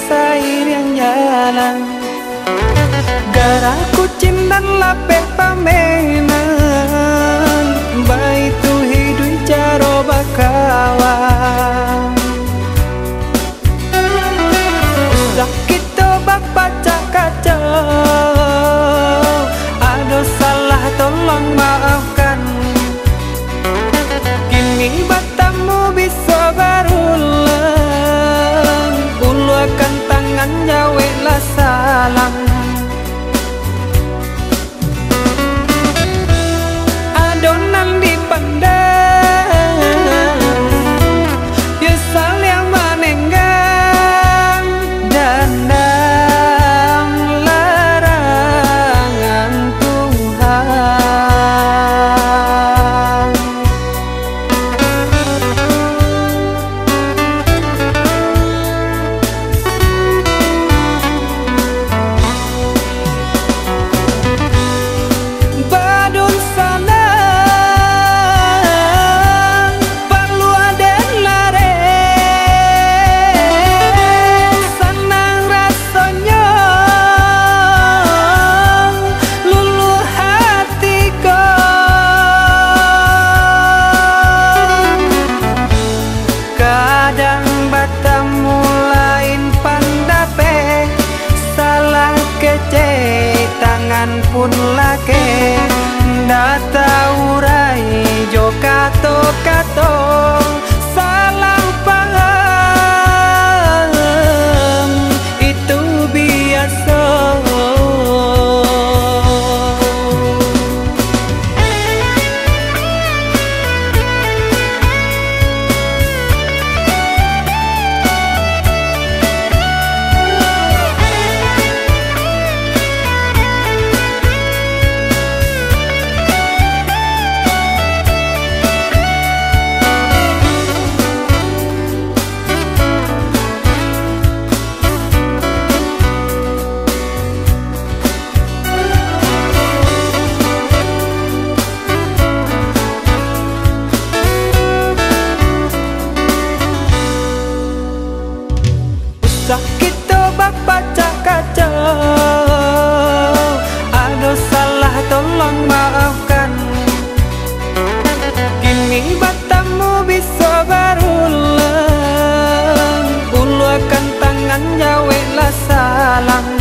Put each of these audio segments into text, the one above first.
rasain yang jalan Garaku cinta lapet pamena. kece tangan pun lake data la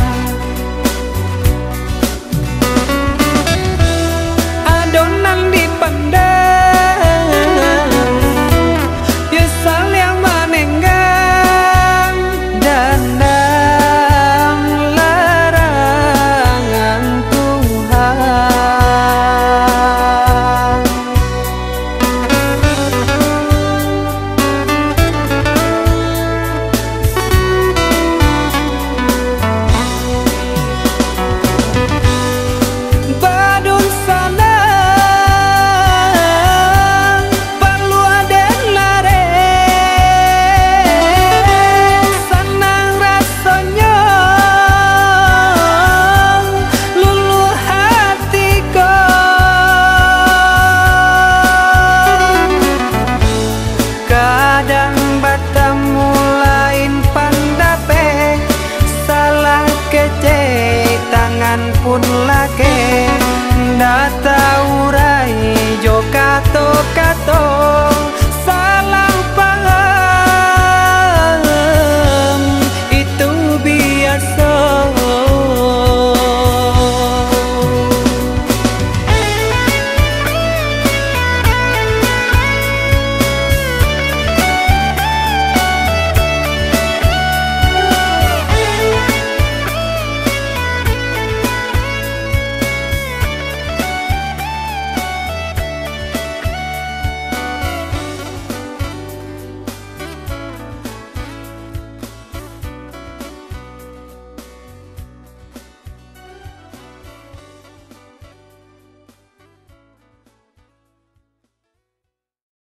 pun lake ndak tau